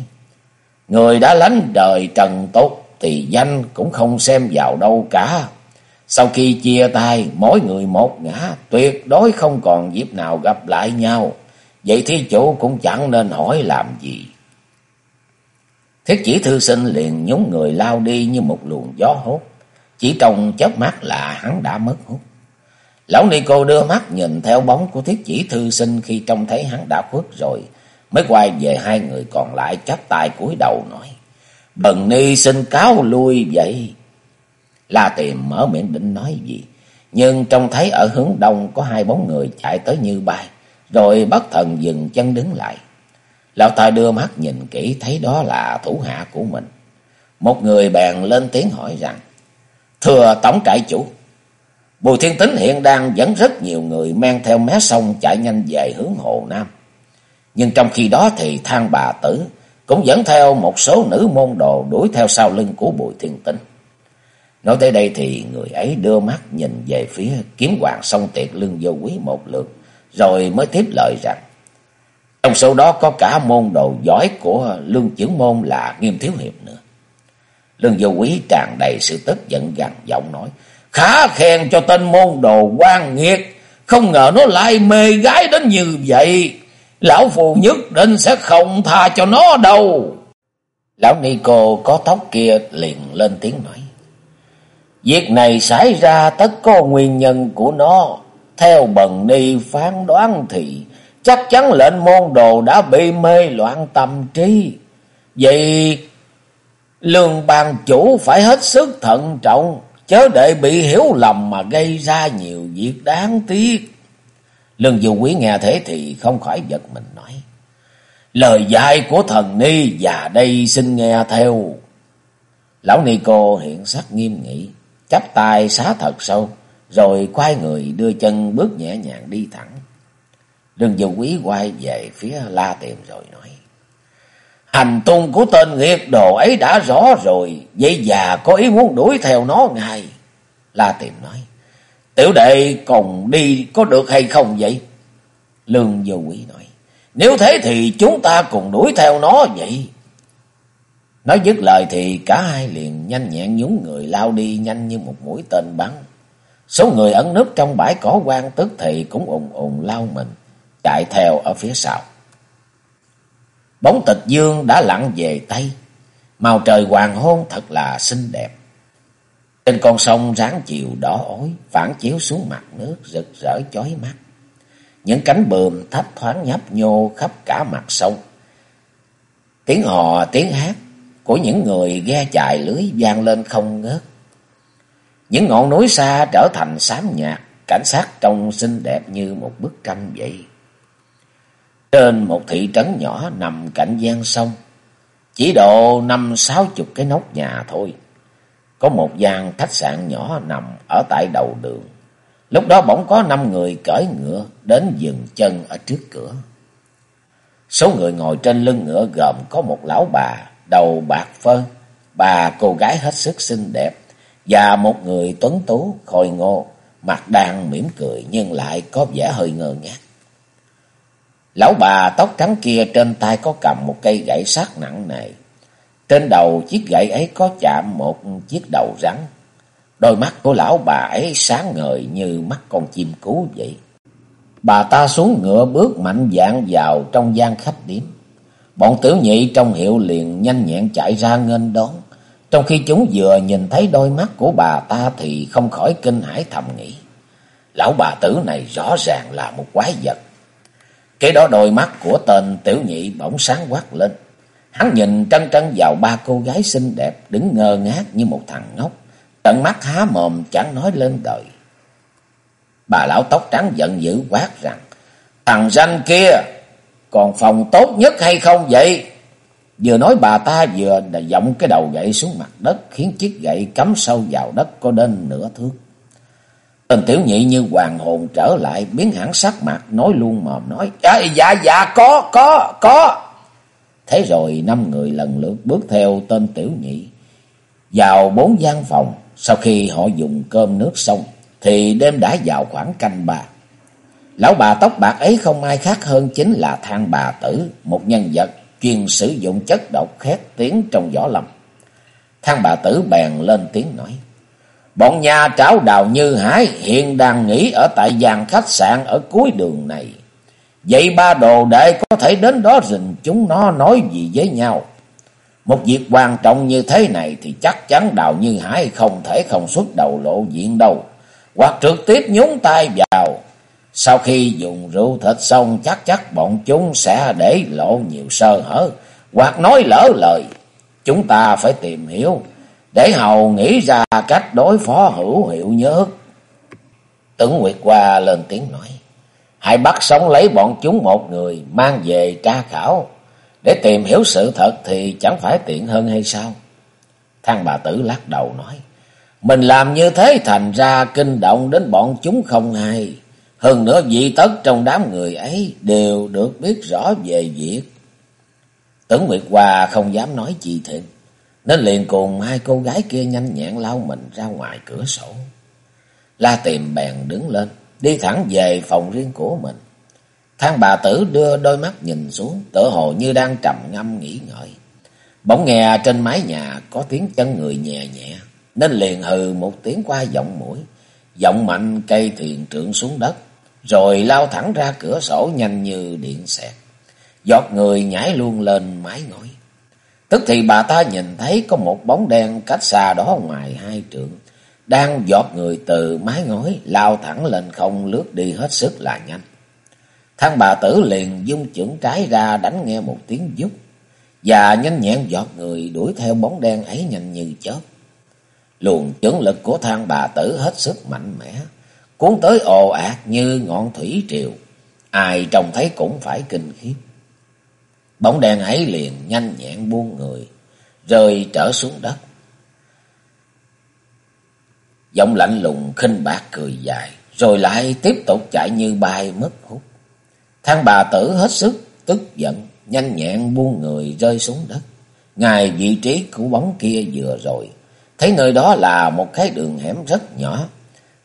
Người đã lánh đời trần tốt thì danh cũng không xem vào đâu cả. Sau khi chia tay, mỗi người một ngã, tuyệt đối không còn dịp nào gặp lại nhau. Vậy thí chủ cũng chẳng nên hỏi làm gì. Thiết chỉ thư sinh liền nhúng người lao đi như một luồng gió hốt. Chỉ trong chớp mắt là hắn đã mất hút. Lão ni cô đưa mắt nhìn theo bóng của thiết chỉ thư sinh khi trông thấy hắn đã khuất rồi. Mới quay về hai người còn lại chắp tay cúi đầu nói. Bần ni xin cáo lui vậy. La tìm mở miệng định nói gì. Nhưng trông thấy ở hướng đông có hai bóng người chạy tới như bay. Rồi bất thần dừng chân đứng lại. Lão ta đưa mắt nhìn kỹ thấy đó là thủ hạ của mình. Một người bèn lên tiếng hỏi rằng. Thưa tổng trại chủ. Bùi Thiên Tính hiện đang dẫn rất nhiều người men theo mé sông chạy nhanh về hướng Hồ Nam. Nhưng trong khi đó thì thang bà tử cũng dẫn theo một số nữ môn đồ đuổi theo sau lưng của Bùi Thiên Tính. Nói tới đây thì người ấy đưa mắt nhìn về phía kiếm hoàng sông tiệt lưng vô quý một lượt, rồi mới tiếp lời rằng, trong số đó có cả môn đồ giỏi của lương chưởng môn là nghiêm thiếu hiệp nữa. Lương vô quý tràn đầy sự tức giận gằn giọng nói, Khá khen cho tên môn đồ quan nghiệt. Không ngờ nó lại mê gái đến như vậy. Lão phù nhất định sẽ không tha cho nó đâu. Lão nico có tóc kia liền lên tiếng nói. Việc này xảy ra tất có nguyên nhân của nó. Theo bần ni phán đoán thì chắc chắn lệnh môn đồ đã bị mê loạn tâm trí. Vậy lương bàn chủ phải hết sức thận trọng chớ để bị hiểu lầm mà gây ra nhiều việc đáng tiếc. Lương Du Quý nghe thế thì không khỏi giật mình nói. Lời dạy của thần ni già đây xin nghe theo. Lão ni cô hiện sắc nghiêm nghị, chắp tay xá thật sâu, rồi quay người đưa chân bước nhẹ nhàng đi thẳng. Lương Du Quý quay về phía la tiệm rồi nói. Hành tung của tên nghiệt đồ ấy đã rõ rồi. Vậy già có ý muốn đuổi theo nó ngay. La tìm nói. Tiểu đệ còn đi có được hay không vậy? Lương vô quỷ nói. Nếu thế thì chúng ta cùng đuổi theo nó vậy. Nói dứt lời thì cả hai liền nhanh nhẹn nhún người lao đi nhanh như một mũi tên bắn. Số người ẩn núp trong bãi cỏ quan tức thì cũng ùng ùng lao mình, chạy theo ở phía sau. Bóng tịch dương đã lặn về Tây. Màu trời hoàng hôn thật là xinh đẹp. Trên con sông ráng chiều đỏ ối, phản chiếu xuống mặt nước rực rỡ chói mắt. Những cánh bườm thấp thoáng nhấp nhô khắp cả mặt sông. Tiếng hò, tiếng hát của những người ghe chài lưới vang lên không ngớt. Những ngọn núi xa trở thành xám nhạt, cảnh sát trông xinh đẹp như một bức tranh vậy. Trên một thị trấn nhỏ nằm cạnh gian sông, chỉ độ năm sáu chục cái nóc nhà thôi. Có một gian khách sạn nhỏ nằm ở tại đầu đường. Lúc đó bỗng có năm người cởi ngựa đến dừng chân ở trước cửa. Số người ngồi trên lưng ngựa gồm có một lão bà, đầu bạc phơ, bà cô gái hết sức xinh đẹp, và một người tuấn tú, khôi ngô, mặt đang mỉm cười nhưng lại có vẻ hơi ngơ ngác. Lão bà tóc trắng kia trên tay có cầm một cây gậy sắt nặng nề. Trên đầu chiếc gậy ấy có chạm một chiếc đầu rắn. Đôi mắt của lão bà ấy sáng ngời như mắt con chim cú vậy. Bà ta xuống ngựa bước mạnh dạn vào trong gian khách điếm. Bọn tiểu nhị trong hiệu liền nhanh nhẹn chạy ra nghênh đón. Trong khi chúng vừa nhìn thấy đôi mắt của bà ta thì không khỏi kinh hãi thầm nghĩ. Lão bà tử này rõ ràng là một quái vật kế đó đôi mắt của tên tiểu nhị bỗng sáng quát lên. Hắn nhìn trân trân vào ba cô gái xinh đẹp đứng ngơ ngác như một thằng ngốc. Tận mắt há mồm chẳng nói lên đời. Bà lão tóc trắng giận dữ quát rằng. Thằng danh kia, còn phòng tốt nhất hay không vậy? Vừa nói bà ta vừa giọng cái đầu gậy xuống mặt đất khiến chiếc gậy cắm sâu vào đất có đến nửa thước. Tên tiểu nhị như hoàng hồn trở lại biến hẳn sắc mặt nói luôn mồm nói dạ dạ dạ có có có. Thế rồi năm người lần lượt bước theo tên tiểu nhị vào bốn gian phòng sau khi họ dùng cơm nước xong thì đêm đã vào khoảng canh ba. Lão bà tóc bạc ấy không ai khác hơn chính là thang bà tử, một nhân vật chuyên sử dụng chất độc khét tiếng trong võ lâm. Thang bà tử bèn lên tiếng nói. Bọn nhà trảo đào như hải hiện đang nghỉ ở tại dàn khách sạn ở cuối đường này. Vậy ba đồ đệ có thể đến đó rình chúng nó nói gì với nhau. Một việc quan trọng như thế này thì chắc chắn đào như hải không thể không xuất đầu lộ diện đâu. Hoặc trực tiếp nhúng tay vào. Sau khi dùng rượu thịt xong, chắc chắc bọn chúng sẽ để lộ nhiều sơ hở. Hoặc nói lỡ lời. Chúng ta phải tìm hiểu để hầu nghĩ ra cách đối phó hữu hiệu nhất. Tưởng Nguyệt qua lên tiếng nói. Hãy bắt sống lấy bọn chúng một người mang về tra khảo. Để tìm hiểu sự thật thì chẳng phải tiện hơn hay sao? Thang bà tử lắc đầu nói. Mình làm như thế thành ra kinh động đến bọn chúng không hay. Hơn nữa vị tất trong đám người ấy đều được biết rõ về việc. Tưởng Nguyệt qua không dám nói gì thêm. Nên liền cùng hai cô gái kia nhanh nhẹn lao mình ra ngoài cửa sổ. La tìm bèn đứng lên, đi thẳng về phòng riêng của mình. Thang bà tử đưa đôi mắt nhìn xuống, tựa hồ như đang trầm ngâm nghĩ ngợi. Bỗng nghe trên mái nhà có tiếng chân người nhẹ nhẹ, nên liền hừ một tiếng qua giọng mũi. Giọng mạnh cây thuyền trượng xuống đất, rồi lao thẳng ra cửa sổ nhanh như điện xẹt. Giọt người nhảy luôn lên mái ngói. Tức thì bà ta nhìn thấy có một bóng đen cách xa đó ngoài hai trượng, đang giọt người từ mái ngói lao thẳng lên không lướt đi hết sức là nhanh. Thằng bà tử liền dung chưởng trái ra đánh nghe một tiếng giúp, và nhanh nhẹn giọt người đuổi theo bóng đen ấy nhanh như chớp. Luồng chưởng lực của thang bà tử hết sức mạnh mẽ, cuốn tới ồ ạt như ngọn thủy triều, ai trông thấy cũng phải kinh khiếp. Bóng đèn ấy liền nhanh nhẹn buông người, rơi trở xuống đất. Giọng lạnh lùng khinh bạc cười dài, rồi lại tiếp tục chạy như bay mất hút. Thang bà tử hết sức, tức giận, nhanh nhẹn buông người rơi xuống đất. Ngài vị trí của bóng kia vừa rồi, thấy nơi đó là một cái đường hẻm rất nhỏ,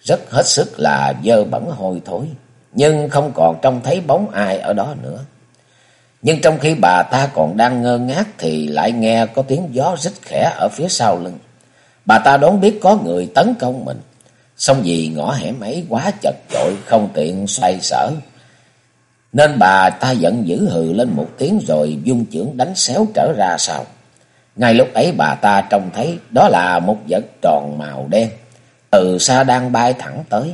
rất hết sức là dơ bẩn hôi thối, nhưng không còn trông thấy bóng ai ở đó nữa. Nhưng trong khi bà ta còn đang ngơ ngác thì lại nghe có tiếng gió rít khẽ ở phía sau lưng. Bà ta đoán biết có người tấn công mình. Xong vì ngõ hẻm ấy quá chật chội không tiện xoay sở. Nên bà ta giận dữ hừ lên một tiếng rồi dung chưởng đánh xéo trở ra sau. Ngay lúc ấy bà ta trông thấy đó là một vật tròn màu đen. Từ xa đang bay thẳng tới.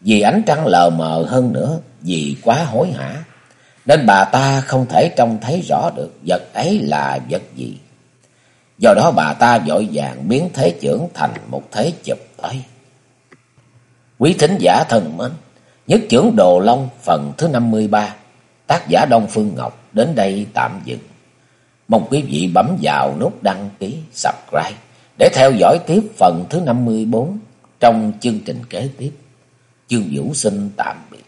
Vì ánh trăng lờ mờ hơn nữa, vì quá hối hả nên bà ta không thể trông thấy rõ được vật ấy là vật gì. Do đó bà ta vội vàng biến thế trưởng thành một thế chụp, tới. Quý thính giả thân mến, nhất trưởng Đồ Long phần thứ 53, tác giả Đông Phương Ngọc đến đây tạm dừng. Mong quý vị bấm vào nút đăng ký, subscribe để theo dõi tiếp phần thứ 54 trong chương trình kế tiếp. Chương Vũ xin tạm biệt.